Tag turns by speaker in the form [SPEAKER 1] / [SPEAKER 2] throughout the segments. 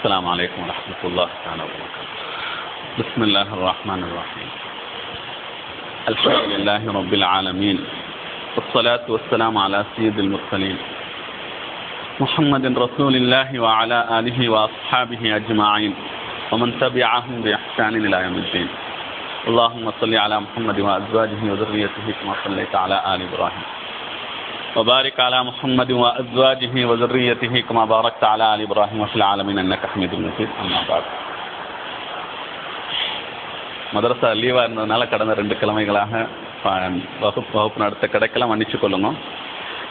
[SPEAKER 1] السلام عليكم ورحمة الله تعالى وبركاته. بسم الله الرحمن الرحيم. الحمد لله رب العالمين. والصلاة والسلام على سيد المرسلين. محمد رسول الله وعلى آله وأصحابه أجمعين. ومن تبعهم بإحسان إلى يوم الدين. اللهم صل على محمد وأزواجه وذريته كما صليت على آل إبراهيم. وبارك على محمد وأزواجه وذريته كما باركت على آل إبراهيم وفي العالمين إنك حميد مجيد أما بعد மதரசா லீவாக இருந்ததுனால கடந்த ரெண்டு கிழமைகளாக ப- வகுப்பு வகுப்பு நடத்த கிடைக்கலாம் மன்னிச்சு கொள்ளணும்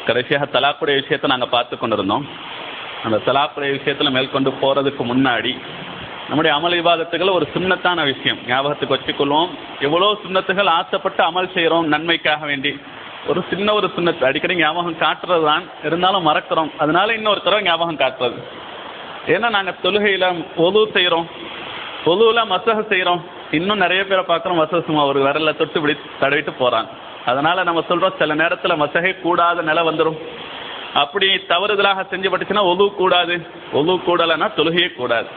[SPEAKER 1] கடைசியாக தலாக்குடைய விஷயத்தை நாங்கள் பார்த்து கொண்டிருந்தோம் அந்த தலாக்குடைய விஷயத்தில் மேற்கொண்டு போகிறதுக்கு முன்னாடி நம்முடைய அமல் விவாதத்துகள் ஒரு சுண்ணத்தான விஷயம் ஞாபகத்துக்கு வச்சுக்கொள்வோம் எவ்வளோ சுண்ணத்துகள் ஆசைப்பட்டு அமல் செய்கிறோம் நன்மைக்காக வேண்டி ஒரு சின்ன ஒரு சுண்ணத்து அடிக்கடி ஞாபகம் காட்டுறது தான் இருந்தாலும் மறக்கிறோம். அதனால இன்னொரு தடவை ஞாபகம் காட்டுறது. ஏன்னா நாங்கள் தொழுகையில் ஒது செய்கிறோம் ஒதுவில் மசக செய்கிறோம் இன்னும் நிறைய பேரை பார்க்குறோம். மசக சும்மா ஒரு விரல்ல தொட்டு இப்படி தடவிட்டு போகிறாங்க அதனால நம்ம சொல்கிறோம் சில நேரத்தில் மசகை கூடாத நிலை வந்துடும் அப்படி தவறுதலாக செஞ்சு பட்டுச்சுன்னா ஒது கூடாது. ஒது கூடலைன்னா தொழுகையே கூடாது.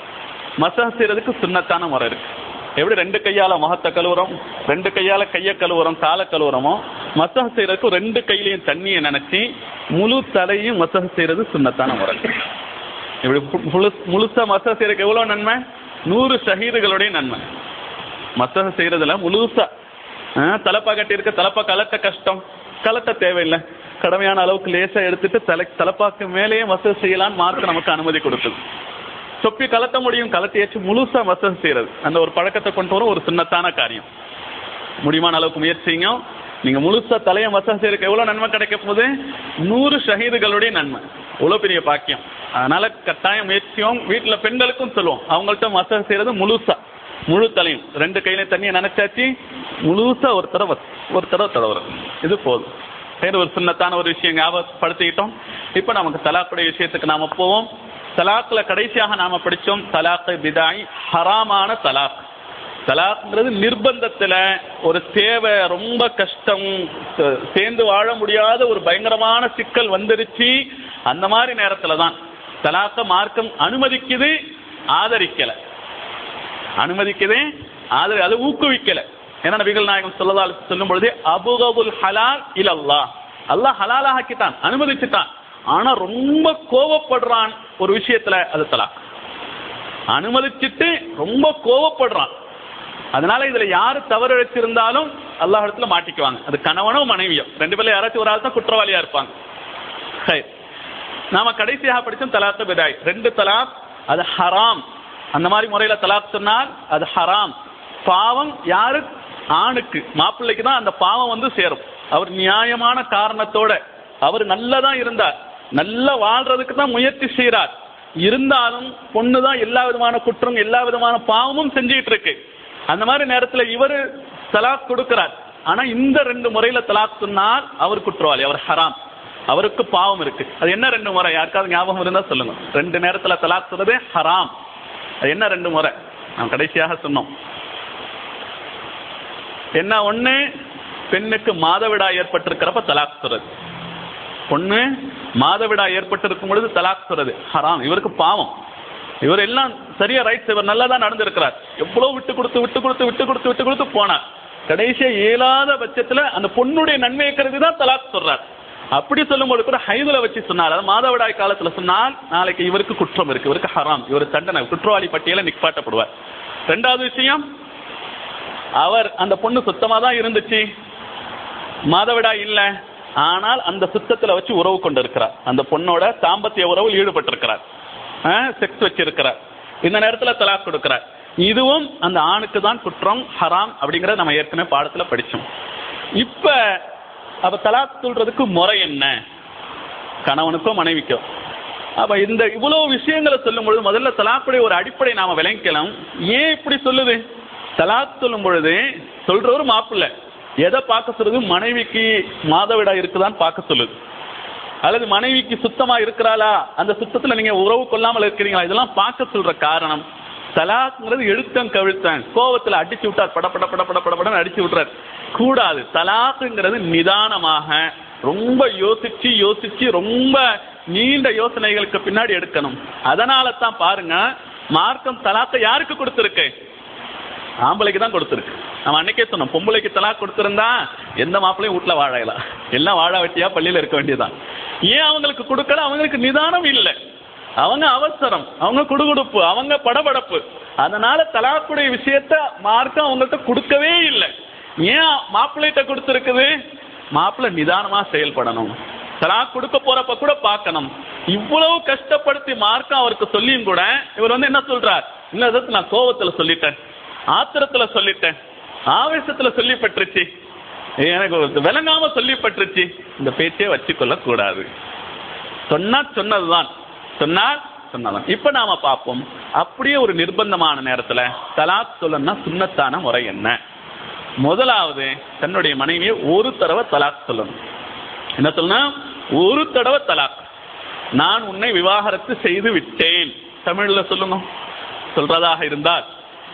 [SPEAKER 1] மசக செய்கிறதுக்கு சுண்ணத்தான முறை இருக்குது எப்படி ரெண்டு கையால் முகத்தை கழுவுறோம்? ரெண்டு கையால் கையை கழுவுறோம் காலை கழுவுறோமோ மசாஜ் செய்யறதுக்கு ரெண்டு கையிலையும் தண்ணியை நினைச்சி முழு தலையும் மசாஜ் செய்யறது சுண்ணத்தான முறை. இப்படி முழுசா மசக செய்யறதுக்கு எவ்வளவு நன்மை? நூறு ஷஹீதுகளுடைய நன்மை. மசாஜ் செய்யறதுல முழுசா தலைப்பா தலப்பா கட்டி இருக்க தலப்பா கலட்ட கஷ்டம். கலட்ட தேவையில்லை. கடமையான அளவுக்கு லேசா எடுத்துட்டு தலை தலப்பாக்கு மேலேயே மசாஜ் செய்யலான்னு மார்க் நமக்கு அனுமதி கொடுக்குது சொப்பி கலட்ட முடியும் கலட்டியாச்சு முழுசா மசாஜ் செய்யறது அந்த ஒரு பழக்கத்தை கொண்டு வரும் ஒரு சின்னத்தான காரியம். முடியுமான அளவுக்கு முயற்சிங்க. நீங்க முழுசா தலையை மசாஜ் செய்யறதுக்கு எவ்வளவு நன்மை கிடைக்க போகுது? நூறு ஷஹீதுகளுடைய நன்மை. இவ்வளவு பெரிய பாக்கியம். அதனால கட்டாயம் முயற்சியும் வீட்டுல பெண்களுக்கும் சொல்லுவோம். அவங்கள்ட்ட மசாஜ் செய்யறது முழுசா. முழு தலையும். ரெண்டு கையிலையும் தண்ணியை நினைச்சாச்சு. முழுசா ஒரு தடவை ஒரு தடவை தடவை இது போதும். வேறு ஒரு சின்னத்தான ஒரு விஷயம் ஞாபகப்படுத்திக்கிட்டோம். இப்போ நமக்கு தலாக்குடைய விஷயத்துக்கு நாம போவோம். தலாக்ல கடைசியாக நாம படிச்சோம் தலாக்கு பிதாய். ஹராமான தலாக் தலாக்ங்கிறது நிர்பந்தத்துல ஒரு தேவை ரொம்ப கஷ்டம் சேர்ந்து வாழ முடியாத ஒரு பயங்கரமான சிக்கல் வந்துருச்சு. அந்த மாதிரி நேரத்துல தான் தலாக்க மார்க்கம் அனுமதிக்குது ஆதரிக்கல. அனுமதிக்குது ஆதரி அது ஊக்குவிக்கல. ஏன்னா நபிகள் நாயகம் சொல்லதா சொல்லும் பொழுது அபுகபுல் ஹலால் இல் அல்லாஹ் அல்லாஹ் ஹலாலாக ஆக்கிட்டான் அனுமதிச்சுட்டான். ஆனா ரொம்ப கோவப்படுறான் ஒரு விஷயத்துல அது தலாக். அனுமதிச்சிட்டு ரொம்ப கோவப்படுறான். அதனால இதுல யாரு தவறு இழைச்சிருந்தாலும் அல்லாஹ் இடத்துல மாட்டிக்குவாங்க. அது கணவனோ மனைவியோ. ரெண்டு பேர்ல யாராச்சும் ஒரு ஆள் தான் குற்றவாளியா இருப்பாங்க. சரி நாம கடைசியாக படிச்சோம் தலாத்த பிதாய். ரெண்டு தலாக் அது ஹராம். அந்த மாதிரி முறையில தலாக் சொன்னால் அது ஹராம். பாவம் யாரு? ஆணுக்கு. மாப்பிள்ளைக்கு தான் அந்த பாவம் வந்து சேரும். அவர் நியாயமான காரணத்தோட அவர் நல்லதான் இருந்தார் நல்லா வாழ்றதுக்கு தான் முயற்சி செய்கிறார் இருந்தாலும் பொண்ணு தான் எல்லா விதமான குற்றம் எல்லா விதமான பாவமும் செஞ்சுட்டு இருக்கு. அந்த மாதிரி நேரத்துல இவர் தலாக் கொடுக்கிறார். ஆனா இந்த ரெண்டு முறையில தலாக் சொன்னால் அவர் குற்றவாளி அவர் ஹராம். அவருக்கு பாவம் இருக்கு. அது என்ன ரெண்டு முறை? யாருக்காவது ஞாபகம் இருந்தா சொல்லுங்க. ரெண்டு நேரத்துல தலாக் சொல்றது ஹராம். அது என்ன ரெண்டு முறை? நாம் கடைசியாக சொன்னோம். என்ன ஒண்ணு? பெண்ணுக்கு மாதவிடா ஏற்பட்டிருக்கிறப்ப தலாக் சொல்றது. பொண்ணு மாதவிடா ஏற்பட்டிருக்கும் பொழுது தலாக் சொல்றது. ஹராம். இவருக்கு பாவம். இவர் எல்லாம் சரியா ரைட்ஸ் இவர் நல்லா தான் நடந்திருக்கிறார். எவ்வளவு விட்டு கொடுத்து விட்டு கொடுத்து விட்டு கொடுத்து விட்டு கொடுத்து போனார். கடைசியா இயலாத பட்சத்துல அந்த பொண்ணுடைய நன்மையை கருதி தான் தலாக் சொல்றார். அப்படி சொல்லும்போது கூட ஹைதுல வச்சு சொன்னார். அதாவது மாதவிடாய் காலத்துல சொன்னால் நாளைக்கு இவருக்கு குற்றம் இருக்கு இவருக்கு ஹராம் இவர் தண்டனை குற்றவாளி பட்டியல நிப்பாட்டப்படுவார். ரெண்டாவது விஷயம் அவர் அந்த பொண்ணு சுத்தமா தான் இருந்துச்சு. மாதவிடாய் இல்ல. ஆனால் அந்த சுத்தத்துல வச்சு உறவு கொண்டிருக்கிறார். அந்த பொண்ணோட தாம்பத்திய உறவில் ஈடுபட்டிருக்கிறார். செக்ஸ் வச்சிருக்கிறார். இந்த நேரத்துல தலாக் கொடுக்கிறார். இதுவும் அந்த ஆணுக்கு தான் குற்றம் ஹராம் அப்படிங்கறத நம்ம ஏற்கனவே பாடத்துல படிச்சோம். இப்ப அப்ப தலாக் சொல்றதுக்கு முறை என்ன? கணவனுக்கோ மனைவிக்கோ. அப்ப இந்த இவ்வளவு விஷயங்களை சொல்லும் பொழுது முதல்ல தலாக்குடைய ஒரு அடிப்படை நாம விளங்கிக்கலாம். ஏன் இப்படி சொல்லுது? தலாக் சொல்லும் பொழுது சொல்றவர் மாப்பிள்ள. எதை பார்க்க சொல்லுது? மனைவிக்கு மாதவிடா இருக்குதான்னு பார்க்க சொல்லுது. அல்லது மனைவிக்கு சுத்தமா இருக்கிறாளா? அந்த சுத்தத்துல நீங்க உறவு கொள்ளாமல் இருக்கிறீங்களா? இதெல்லாம் பார்க்க சொல்ற காரணம். தலாக்ங்கிறது எழுத்தம் கவிழ்த்தன். கோவத்துல அடிச்சு விட்டார். பட பட பட பட பட படம் அடிச்சு விட்டுறார். கூடாது. தலாக்குங்கிறது நிதானமாக ரொம்ப யோசிச்சு யோசிச்சு ரொம்ப நீண்ட யோசனைகளுக்கு பின்னாடி எடுக்கணும். அதனால தான் பாருங்க மார்க்கம் தலாத்தை யாருக்கு கொடுத்துருக்கு? ஆம்பளைக்கு தான் கொடுத்துருக்கு. நம்ம அன்னைக்கே சொன்னோம் பொம்பளைக்கு தலாக் கொடுத்துருந்தா எந்த மாப்பிளையும் வீட்டுல வாழலாம் எல்லாம் வாழ வெட்டியா பள்ளியில இருக்க வேண்டியதுதான். ஏன் அவங்களுக்கு கொடுக்கல? அவங்களுக்கு நிதானம் இல்லை. அவங்க அவசரம். அவங்க குடுகுடுப்பு. அவங்க படபடப்பு. அதனால தலாக்குடைய விஷயத்த மார்க்கம் அவங்கள்ட்ட கொடுக்கவே இல்லை. ஏன் மாப்பிள்ளைகிட்ட கொடுத்துருக்குது? மாப்பிள்ளை நிதானமா செயல்படணும். தலாக் கொடுக்க போறப்ப கூட பார்க்கணும். இவ்வளவு கஷ்டப்படுத்தி மார்க்கம் அவருக்கு சொல்லியும் கூட இவர் வந்து என்ன சொல்றார்? இல்ல நான் கோவத்துல சொல்லிட்டேன். ஆத்திரத்துல சொல்லிட்டேன். ஆவேசத்துல சொல்லி பெற்றுச்சு. எனக்கு விளங்காமல் விளங்காம இந்த பேச்சே வச்சுக்கொள்ள கூடாது. சொன்னா சொன்னதுதான். சொன்னால் சொன்னதான் இப்ப நாம பார்ப்போம். அப்படியே ஒரு நிர்பந்தமான நேரத்துல தலாத் சொல்லணும்னா சுண்ணத்தான முறை என்ன? முதலாவது தன்னுடைய மனைவியை ஒரு தடவை தலாக் சொல்லணும். என்ன சொல்லணும் ஒரு தடவை தலாக் நான் உன்னை விவாகரத்து செய்து விட்டேன். தமிழ்ல சொல்லுங்க. சொல்றதாக இருந்தால்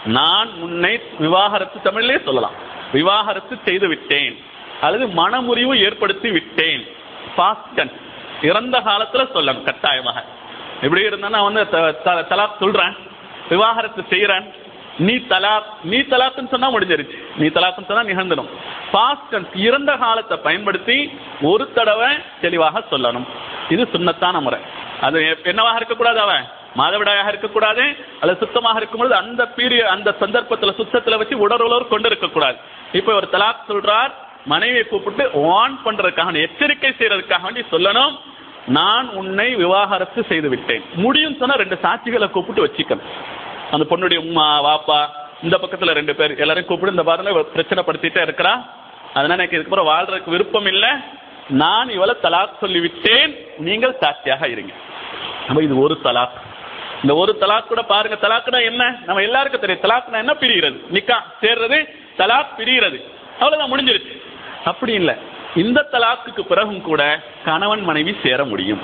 [SPEAKER 1] நான் உன்னை விவாகரத்து தமிழ்லேயே சொல்லலாம். விவாகரத்து செய்து விட்டேன் அல்லது மனமுறிவு ஏற்படுத்தி விட்டேன். பாஸ்டன் இறந்த காலத்துல சொல்லணும் கட்டாயமாக. எப்படி இருந்தா நான் வந்து தலாக் சொல்றேன். விவாகரத்து செய்யறேன் நீ தலாக் நீ தலாக்குன்னு சொன்னா முடிஞ்சிருச்சு. நீ தலாக்குன்னு சொன்னா நிகழ்ந்துடும். பாஸ்ட் இறந்த காலத்தை பயன்படுத்தி ஒரு தடவை தெளிவாக சொல்லணும். இது சுண்ணத்தான முறை. அது என்னவாக இருக்கக்கூடாது அவன்? மாதவிடாயாக இருக்கக்கூடாது அல்லது சுத்தமாக இருக்கும்பொழுது அந்த பீரிய அந்த சந்தர்ப்பத்துல சுத்தத்துல வச்சு உடலுறவு கொண்டு இருக்கக்கூடாது. இப்போ ஒரு தலாக் சொல்றார் மனைவியை கூப்பிட்டு வான் பண்றதுக்காக எச்சரிக்கை செய்யறதுக்காக வேண்டி சொல்லணும் நான் உன்னை விவாகரத்து செய்து விட்டேன். முடியும் சொன்னா ரெண்டு சாட்சிகளை கூப்பிட்டு வச்சுக்கணும். அந்த பொண்ணுடைய உம்மா வாப்பா இந்த பக்கத்துல ரெண்டு பேர் எல்லாரும் கூப்பிட்டு இந்த பாருங்க பிரச்சனை படுத்திட்டே இருக்கிறா. அதனால எனக்கு இதுக்கப்புறம் வாழ்றதுக்கு விருப்பம் இல்லை. நான் இவளை தலாக் சொல்லிவிட்டேன். நீங்கள் சாட்சியாக இருங்க. நம்ம இது ஒரு தலாக். இந்த ஒரு தலாக் கூட பாருங்க. தலாக்குனா என்ன? நம்ம எல்லாருக்கும் தெரியும். தலாக்னா என்ன? பிரிகிறது. நிக்கா சேர்றது தலாக் பிரிகிறது. அவ்வளவுதான் முடிஞ்சிருச்சு. அப்படி இல்லை. இந்த தலாக்குக்கு பிறகும் கூட கணவன் மனைவி சேர முடியும்.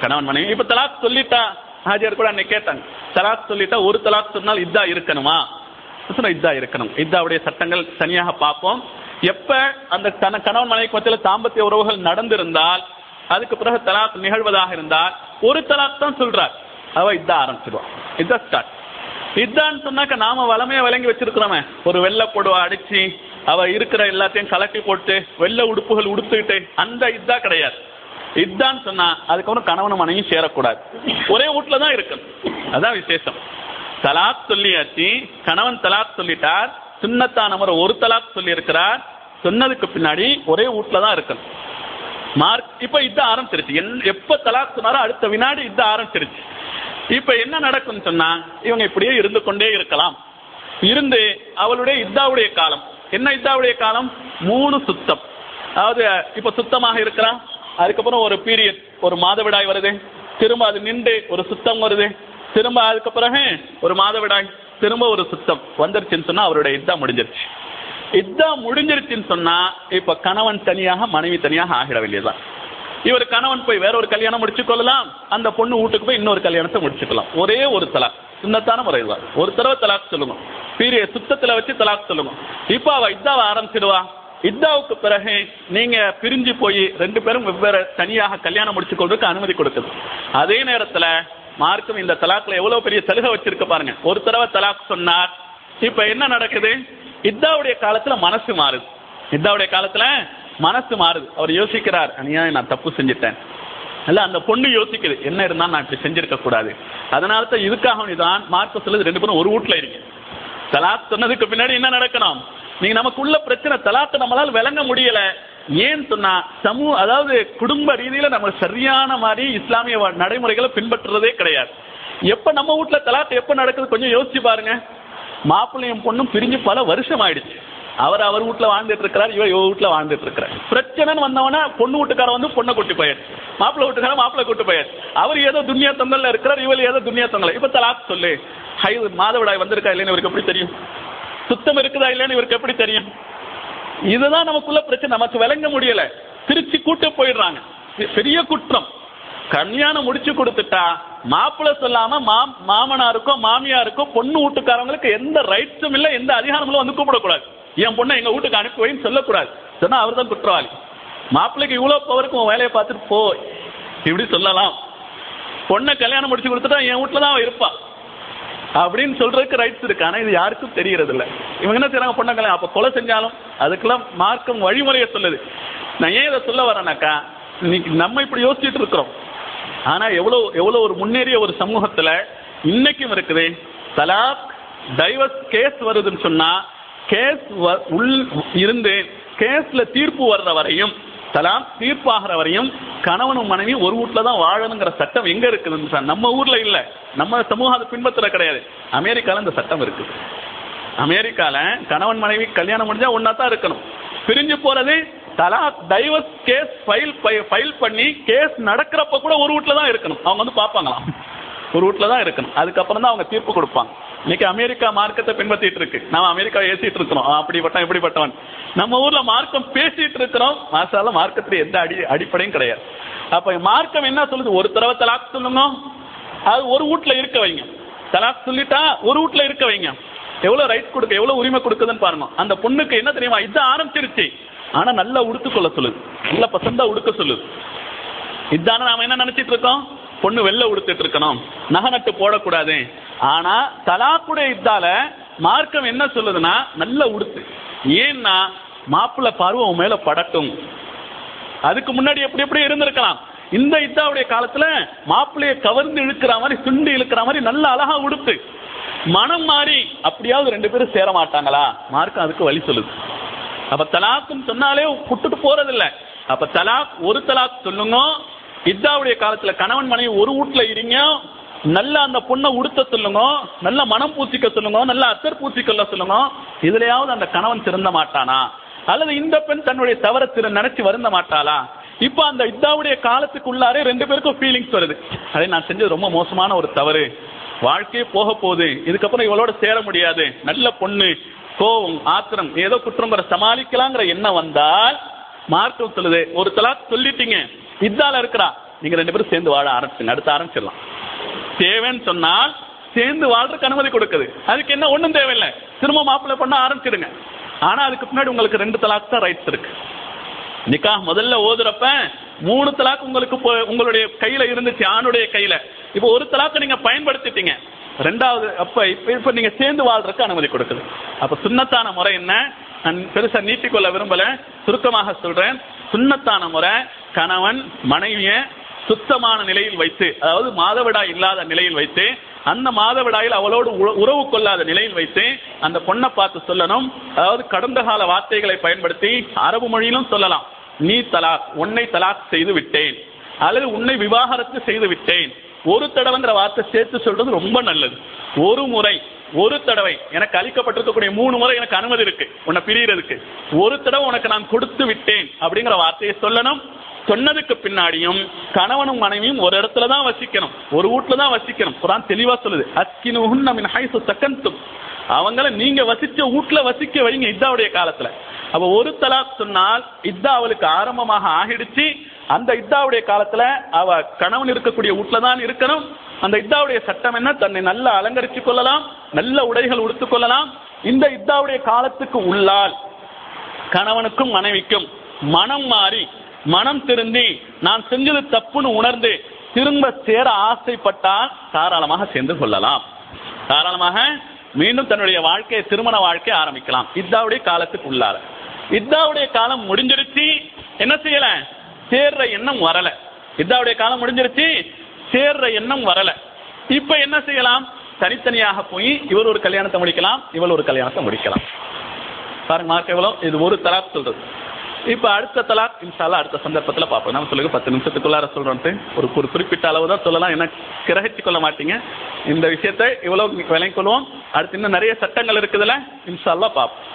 [SPEAKER 1] கணவன் மனைவி இப்ப தலாக் சொல்லிட்டா ஹாஜியார் கூட அன்னை கேட்டாங்க. தலாக் சொல்லிட்டா ஒரு தலாக் சொன்னால் இதா இருக்கணுமா? சொன்னா இதா இருக்கணும். இதாவுடைய சட்டங்கள் தனியாக பார்ப்போம். எப்ப அந்த கணவன் மனைவி மத்தியில் தாம்பத்திய உறவுகள் நடந்திருந்தால் அதுக்கு பிறகு தலாக் நிகழ்வதாக இருந்தால் ஒரு தலாக் தான் சொல்றார். அவ இதான் ஆரம்பிச்சிடுவான் இதுதான் ஸ்டார்ட் இதான்னு சொன்னாக்க நாம வளமையை வழங்கி வச்சிருக்கிறோமே. ஒரு வெள்ளை போடுவா அடிச்சு அவ இருக்கிற எல்லாத்தையும் கலட்டி போட்டு வெள்ளை உடுப்புகள் உடுத்துக்கிட்டு அந்த இதா கிடையாது. இதான்னு சொன்னா அதுக்கப்புறம் கணவன் மனைவியும் சேரக்கூடாது. ஒரே வீட்டுல தான் இருக்கணும். அதான் விசேஷம். தலாத் சொல்லியாச்சு கணவன் தலாத் சொல்லிட்டார் சுண்ணத்தான முறை ஒரு தலாத் சொல்லி இருக்கிறார் சொன்னதுக்கு பின்னாடி ஒரே வீட்டுல தான் இருக்கணும். மார்க். இப்ப இது ஆரம்பிச்சிருச்சு. என்- எப்ப தலாக் சொன்னாரோ அடுத்த வினாடி இத ஆரம்பிச்சிருச்சு. இப்ப என்ன நடக்கும்னு சொன்னா இவங்க இப்படியே இருந்து கொண்டே இருக்கலாம். இருந்து அவளுடைய இத்தாவுடைய காலம். என்ன இத்தாவுடைய காலம்? மூணு சுத்தம். அதாவது இப்ப சுத்தமாக இருக்கிறான். அதுக்கப்புறம் ஒரு பீரியட் ஒரு மாதவிடாய் வருது. திரும்ப அது நின்று ஒரு சுத்தம் வருது. திரும்ப அதுக்கு பிறகு ஒரு மாதவிடாய் திரும்ப ஒரு சுத்தம். வந்துருச்சுன்னு சொன்னா அவருடைய இதா முடிஞ்சிருச்சு. இதா முடிஞ்சிருச்சுன்னு சொன்னா இப்ப கணவன் தனியாக மனைவி தனியாக ஆகிட வேண்டியதுதான் இவர் கணவன் போய் வேற ஒரு கல்யாணம் முடிச்சு கொள்ளலாம் அந்த பொண்ணு வீட்டுக்கு போய் இன்னொரு கல்யாணத்தை முடிச்சுக்கலாம் ஒரே ஒரு தலாக். சுண்ணத்தான முறையில் தான் ஒரு தடவை தலாக் சொல்லுங்க. பீரிய சுத்தத்துல வச்சு தலாக் சொல்லுங்க. இப்போ அவ இதாவை ஆரம்பிச்சிடுவா. இத்தாவுக்கு பிறகு நீங்க பிரிஞ்சு போய் ரெண்டு பேரும் வெவ்வேறு தனியாக கல்யாணம் முடிச்சு கொள்றதுக்கு அனுமதி கொடுக்குது. அதே நேரத்துல மார்க்கும் இந்த தலாக்ல எவ்வளவு பெரிய சலுகை வச்சிருக்க பாருங்க. ஒரு தடவை தலாக் சொன்னார். இப்ப என்ன நடக்குது? இத்தாவுடைய காலத்துல மனசு மாறுது. இத்தாவுடைய காலத்துல மனசு மாறுது. அவர் யோசிக்கிறார் அநியாயம் நான் தப்பு செஞ்சுட்டேன். இல்ல அந்த பொண்ணு யோசிக்குது என்ன இருந்தால் நான் இப்படி செஞ்சிருக்க கூடாது. அதனால தான் இதுக்காக தான் மார்க்க சொல்லுது ரெண்டு பேரும் ஒரு வீட்டுல இருக்கு தலாக் சொன்னதுக்கு பின்னாடி என்ன நடக்கணும்? நீங்க நமக்குள்ள பிரச்சனை தலாக்க நம்மளால் விளங்க முடியல. ஏன் சொன்னா சமூக அதாவது குடும்ப ரீதியில நம்ம சரியான மாதிரி இஸ்லாமிய நடைமுறைகளை பின்பற்றுறதே கிடையாது. எப்ப நம்ம வீட்டுல தலாக்கு எப்ப நடக்குது கொஞ்சம் யோசிச்சு பாருங்க. மாப்பிள்ளையும் பொண்ணும் பிரிஞ்சு பல வருஷம் ஆயிடுச்சு அவர் அவர் வீட்டில் வாழ்ந்துட்டு இருக்கிறார் இவ இவ வீட்டில் வாழ்ந்துட்டு இருக்கிறார். பிரச்சனைன்னு வந்தவன பொண்ணு வீட்டுக்காரன் வந்து பொண்ணை கூட்டி போயாரு மாப்பிள்ளை வீட்டுக்காரன் மாப்பிள்ளை கூட்டி போயாரு அவர் ஏதோ துன்யா தொங்கல்ல இருக்கிறார் இவள் ஏதோ துன்யா தொங்கல இப்ப தலாப் சொல்லு. ஹை மாதவிடாய் வந்திருக்கா இல்லைன்னு இவருக்கு எப்படி தெரியும்? சுத்தம் இருக்குதா இல்லைன்னு இவருக்கு எப்படி தெரியும்? இதுதான் நமக்குள்ள பிரச்சனை. நமக்கு விளங்க முடியல. திருச்சி கூட்டு போயிடுறாங்க. பெரிய குற்றம். கல்யாணம் முடிச்சு கொடுத்துட்டா மாப்பிள்ளை சொல்லாம மா- மாமனாருக்கோ மாமியாருக்கோ பொண்ணு வீட்டுக்காரங்களுக்கு எந்த ரைட்ஸும் இல்லை எந்த அதிகாரங்களும் வந்து கூப்பிடக்கூடாது. என் பொண்ணை எங்க வீட்டுக்கு அனுப்பி வைன்னு சொல்லக்கூடாது. சொன்னா அவர் தான் குற்றவாளி. மாப்பிள்ளைக்கு இவ்வளோ பவருக்கு உன் வேலையை பார்த்துட்டு போ. இப்படி சொல்லலாம். பொண்ணை கல்யாணம் முடிச்சு கொடுத்துட்டா என் வீட்டில் தான் அவ அப்படின்னு சொல்றதுக்கு ரைட்ஸ் இருக்கு. ஆனால் இது யாருக்கும் தெரியறது இல்லை இவங்க என்ன செய்யறாங்க பொண்ணை கல்யாணம் அப்போ கொலை செஞ்சாலும் அதுக்கெல்லாம் மார்க்கம் வழிமுறையை சொல்லுது. நான் ஏன் இதை சொல்ல வரேனாக்கா இன்னைக்கு நம்ம இப்படி யோசிச்சுட்டு இருக்கிறோம். ஆனா எவ்வளவு எவ்வளவு ஒரு முன்னேறிய ஒரு சமூகத்துல இன்னைக்கும் இருக்குது. தலாக் டைவர்ஸ் கேஸ் வருதுன்னு சொன்னா கேஸ் உள் இருந்து கேஸ்ல தீர்ப்பு வர்ற வரையும் தலாம் தீர்ப்பாகிற வரையும் கணவனும் மனைவி ஒரு வீட்டில் தான் வாழணுங்கிற சட்டம் எங்க இருக்குதுன்னு சார் நம்ம ஊர்ல இல்ல. நம்ம சமூகம் அதை பின்பற்ற கிடையாது. அமெரிக்கால இந்த சட்டம் இருக்குது. அமெரிக்காவில் கணவன் மனைவி கல்யாணம் முடிஞ்சா ஒன்றா தான் இருக்கணும். பிரிஞ்சு போறது தலாக் டைவர்ஸ் கேஸ் ஃபைல் ஃபைல் பண்ணி கேஸ் நடக்கிறப்ப கூட ஒரு வீட்ல தான் இருக்கணும். அவங்க வந்து பார்ப்பாங்களாம். ஒரு வீட்டில் தான் இருக்கணும். அதுக்கப்புறம் தான் அவங்க தீர்ப்பு கொடுப்பாங்க. இன்னைக்கு அமெரிக்கா மார்க்கத்தை பின்பற்றிட்டு இருக்கு. நாம அமெரிக்கா ஏசிட்டு இருக்கிறோம். அப்படிப்பட்டவன் இப்படிப்பட்டவன். நம்ம ஊர்ல மார்க்கம் பேசிட்டு இருக்கிறோம். மாசால மார்க்கத்துல எந்த அடி அடிப்படையும் கிடையாது. அப்ப மார்க்கம் என்ன சொல்லுது? ஒரு தடவை தலாக் சொல்லுங்க. அது ஒரு வீட்ல இருக்க வைங்க. தலாக் சொல்லிட்டா ஒரு வீட்ல இருக்க வைங்க. எவ்வளவு ரைட் கொடுக்க எவ்வளவு உரிமை கொடுக்குதுன்னு பாருங்க. அந்த பொண்ணுக்கு என்ன தெரியுமா? இது ஆரம்பிச்சிருச்சு. ஆனா நல்லா உடுத்துக்கொள்ள சொல்லுது நல்ல பசந்தா உடுக்க சொல்லுது இதான நாம என்ன நினைச்சிட்டு இருக்கோம்? பொண்ணு வெளில உடுத்துட்டு இருக்கணும். நகை நட்டு போடக்கூடாது. ஆனா தலாக்குடைய இதால மார்க்கம் என்ன சொல்லுதுன்னா நல்ல உடுத்து. ஏன்னா மாப்பிள்ளை பார்வை உன் மேல படட்டும். அதுக்கு முன்னாடி எப்படி எப்படி இருந்திருக்கலாம். இந்த இத்தாவுடைய காலத்துல மாப்பிள்ளைய கவர்ந்து இழுக்கிற மாதிரி சுண்டி இழுக்கிற மாதிரி நல்ல அழகா உடுத்து. மனம் மாறி அப்படியாவது ரெண்டு பேரும் சேர மாட்டாங்களா? மார்க்கம் அதுக்கு வழி சொல்லுது. அப்ப தலாக்குன்னு சொன்னாலே புட்டுட்டு போறதில்ல. அப்ப தலாக் ஒரு தலாக் சொல்லுங்க. இத்தாவுடைய காலத்துல கணவன் மனைவி ஒரு வீட்ல இருங்க. நல்ல அந்த பொண்ணை உடுத்த சொல்லுங்க. நல்ல மனம் பூசிக்க சொல்லுங்க. நல்ல அத்தர் பூசிக்கொள்ள சொல்லுங்க. இதுலயாவது அந்த கணவன் திருந்த மாட்டானா? அல்லது இந்த பெண் தன்னுடைய தவற திரு நினைச்சு வருந்த மாட்டாளா? இப்ப அந்த இத்தாவுடைய காலத்துக்குள்ளாரே ரெண்டு பேருக்கும் ஃபீலிங்ஸ் வருது. அதை நான் செஞ்சது ரொம்ப மோசமான ஒரு தவறு. வாழ்க்கையே போக போகுது. இதுக்கப்புறம் இவளோட சேர முடியாது. நல்ல பொண்ணு. கோவம் ஆத்திரம் ஏதோ குற்றம் வர சமாளிக்கலாங்கிற எண்ணம் வந்தால் மார்க்கம் சொல்லுது ஒரு தலாக் சொல்லிட்டீங்க இதால இருக்கிறா நீங்க ரெண்டு பேரும் சேர்ந்து வாழ ஆரம்பிச்சுங்க அடுத்து ஆரம்பிச்சிடலாம். தேவைன்னு சொன்னால் சேர்ந்து வாழ்றதுக்கு அனுமதி கொடுக்குது. அதுக்கு என்ன ஒன்றும் தேவையில்லை. திரும்ப மாப்பிள்ளை பண்ண ஆரம்பிச்சிடுங்க. ஆனா அதுக்கு பின்னாடி உங்களுக்கு ரெண்டு தலாக் தான் ரைட்ஸ் இருக்கு. நிக்கா முதல்ல ஓதுறப்ப மூணு தலாக்கு உங்களுக்கு உங்களுடைய கையில இருந்துச்சு ஆணுடைய கையில. இப்போ ஒரு தலாக்க நீங்க பயன்படுத்திட்டீங்க. ரெண்டாவது அப்ப இப்ப இப்ப நீங்க சேர்ந்து வாழ்றதுக்கு அனுமதி கொடுக்குது. அப்ப சுண்ணத்தான முறை என்ன? நான் பெருசா நீட்டிக்கொள்ள விரும்பல. சுருக்கமாக சொல்றேன். சுண்ணத்தான முறை கணவன் மனைவிய சுத்தமான நிலையில் வைத்து அதாவது மாதவிடாய் இல்லாத நிலையில் வைத்து அந்த மாதவிடாயில் அவளோடு உறவு கொள்ளாத நிலையில் வைத்து அந்த பொண்ணை பார்த்து சொல்லணும். அதாவது கடந்த கால வார்த்தைகளை பயன்படுத்தி அரபு மொழியிலும் சொல்லலாம். நீ தலாக் உன்னை தலாக் செய்து விட்டேன். அல்லது உன்னை விவாகரத்து செய்து விட்டேன். ஒரு தடவைங்கிற வார்த்தை சேர்த்து சொல்றது ரொம்ப நல்லது. ஒரு முறை ஒரு தடவை எனக்கு அளிக்கப்பட்டிருக்கக்கூடிய மூணு முறை எனக்கு அனுமதி இருக்கு. உன்னை பிரியறதுக்கு. ஒரு தடவை உனக்கு நான் கொடுத்து விட்டேன் அப்படிங்கிற வார்த்தையை சொல்லணும். சொன்னதுக்கு பின்னாடியும் கணவனும் மனைவியும் ஒரு இடத்துல தான் வசிக்கணும். ஒரு வீட்டுல தான் வசிக்கணும். குரான் தெளிவா சொல்லுது. அஸ்கினுஹுன்ன மின் ஹைசு அவங்கள நீங்க வசிச்ச வீட்டுல வசிக்க வைங்க இதாவுடைய காலத்துல. அப்ப ஒரு தலாக் சொன்னால் இத்தா அவளுக்கு ஆரம்பமாக ஆகிடுச்சு. அந்த இத்தாவுடைய காலத்துல அவ கணவன் இருக்கக்கூடிய வீட்ல தான் இருக்கணும். அந்த இத்தாவுடைய சட்டம் என்ன? தன்னை நல்லா அலங்கரிச்சு கொள்ளலாம் நல்ல உடைகள் உடுத்து கொள்ளலாம். இந்த இத்தாவுடைய காலத்துக்கு உள்ளால் கணவனுக்கும் மனைவிக்கும் மனம் மாறி மனம் திருந்தி நான் செஞ்சது தப்புன்னு உணர்ந்து திரும்ப சேர ஆசைப்பட்டால் தாராளமாக சேர்ந்து கொள்ளலாம். தாராளமாக மீண்டும் தன்னுடைய வாழ்க்கையை திருமண வாழ்க்கையை ஆரம்பிக்கலாம். இத்தாவுடைய காலத்துக்கு உள்ளார. இத்தாவுடைய காலம் முடிஞ்சிருச்சு. என்ன செய்யல? சேர்ற எண்ணம் வரல. இத்தாவுடைய காலம் முடிஞ்சிருச்சு. சேர்ற எண்ணம் வரல. இப்ப என்ன செய்யலாம்? தனித்தனியாக போய் இவர் ஒரு கல்யாணத்தை முடிக்கலாம் இவள் ஒரு கல்யாணத்தை முடிக்கலாம். பாருங்க மார்க் எவ்வளோ? இது ஒரு தலாக் சொல்றது. இப்ப அடுத்த தலாக் இன்ஷால்லா அடுத்த சந்தர்ப்பத்துல பார்ப்போம். நம்ம சொல்லுங்க பத்து நிமிஷத்துக்குள்ளார சொல்றோன்ட்டு ஒரு ஒரு குறிப்பிட்ட அளவு தான் சொல்லலாம். என்ன கிரகிச்சு கொள்ள மாட்டீங்க. இந்த விஷயத்தை இவ்வளவு விளங்கிக் கொள்வோம். அடுத்து இன்னும் நிறைய சட்டங்கள் இருக்குதுல்ல. இன்ஷால்லா பார்ப்போம்.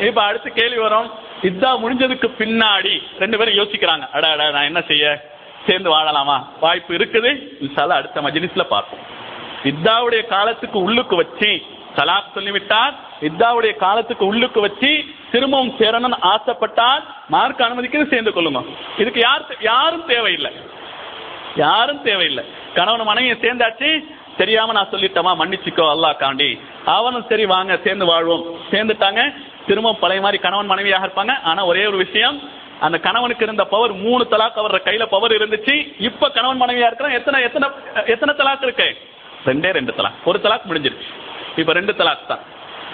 [SPEAKER 1] இப்ப அடுத்து கேள்வி வரும். இதா முடிஞ்சதுக்கு பின்னாடி ரெண்டு பேரும் யோசிக்கிறாங்க. அட அட நான் என்ன செய்ய? சேர்ந்து வாழலாமா? வாய்ப்பு இருக்குது. இன்சால அடுத்த மஜினிஸ்ல பார்ப்போம். இத்தாவுடைய காலத்துக்கு உள்ளுக்கு வச்சு தலாக் சொல்லிவிட்டார். இத்தாவுடைய காலத்துக்கு உள்ளுக்கு வச்சு திரும்பவும் சேரணும்னு ஆசைப்பட்டால் மார்க் அனுமதிக்கிறது சேர்ந்து கொள்ளுங்க. இதுக்கு யார் யாரும் தேவையில்லை. யாரும் தேவையில்லை. கணவன் மனைவியை சேர்ந்தாச்சு. தெரியாம நான் சொல்லிட்டேமா மன்னிச்சுக்கோ அல்லா காண்டி அவனும் சரி வாங்க சேர்ந்து வாழ்வோம். சேர்ந்துட்டாங்க. திரும்ப பழைய மாதிரி கணவன் மனைவியாக இருப்பாங்க. ஆனா ஒரே ஒரு விஷயம் அந்த கணவனுக்கு இருந்த பவர் மூணு தலாக் அவர் கையில பவர் இருந்துச்சு. இப்ப கணவன் மனைவியா இருக்கிற எத்தனை எத்தனை எத்தனை தலாக் இருக்கு? ரெண்டே ரெண்டு தலாக். ஒரு தலாக் முடிஞ்சிருச்சு. இப்ப ரெண்டு தலாக் தான்.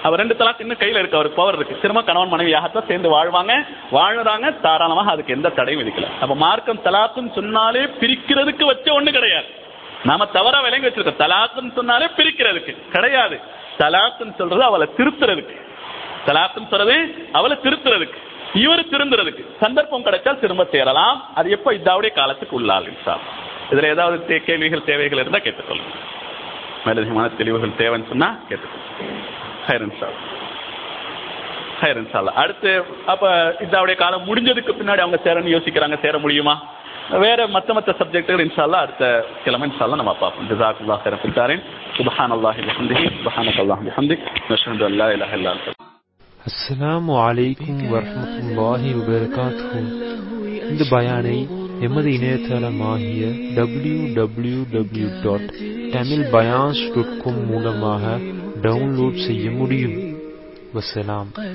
[SPEAKER 1] அவர் ரெண்டு தலாக் இன்னும் கையில இருக்கு. அவருக்கு பவர் இருக்கு. திரும்ப கணவன் மனைவியாகத்தான் சேர்ந்து வாழ்வாங்க. வாழ்றாங்க. தாராளமாக அதுக்கு எந்த தடையும் விதிக்கல. அப்ப மார்க்கம் தலாக்குன்னு சொன்னாலே பிரிக்கிறதுக்கு வச்ச ஒண்ணு கிடையாது. நாம தவறா விளங்கி வச்சிருக்கோம். தலாக்குன்னு சொன்னாலே பிரிக்கிறதுக்கு. கிடையாது. தலாக்குன்னு சொல்றது அவளை திருத்துறதுக்கு. சலாத்தும் சொல்றது அவளை திருத்துறதுக்கு. இவர் திருந்துறதுக்கு. சந்தர்ப்பம் கிடைச்சால் திரும்ப சேரலாம். அது எப்ப? இதாவுடைய காலத்துக்கு உள்ளால் சார் இதுல ஏதாவது கேள்விகள் தேவைகள் இருந்தா கேட்டுக்கொள்ளுங்க மேலதிகமான தெளிவுகள் தேவைன்னு சொன்னா கேட்டுக்கொள்ளுங்க சார் ஹைரன் சார் அடுத்து அப்ப இதாவுடைய காலம் முடிஞ்சதுக்கு பின்னாடி அவங்க சேரன்னு யோசிக்கிறாங்க. சேர முடியுமா? வேற மத்த மத்த சப்ஜெக்டுகள் இன்ஷால்லா அடுத்த கிழமை இன்ஷால்லா நம்ம பார்ப்போம். ஜிசாக்குல்லாஹ் ஹைரன் ஃபில்தாரின் சுபஹான் அல்லாஹி பிஹம்திஹி சுபஹானக அல்லாஹ் பிஹம்திக் நஷ்ஹது அல்லா இலாஹ இல்லா அன்த
[SPEAKER 2] அஸ்ஸலாமு அலைக்கும் வரஹ்மத்துல்லாஹி வபரகாத்துஹு இந்த பயானை எமது இணையதளமாகிய W W W dot Tamil bayans dot com மூலமாக டவுன்லோட் செய்ய முடியும் வசலாம்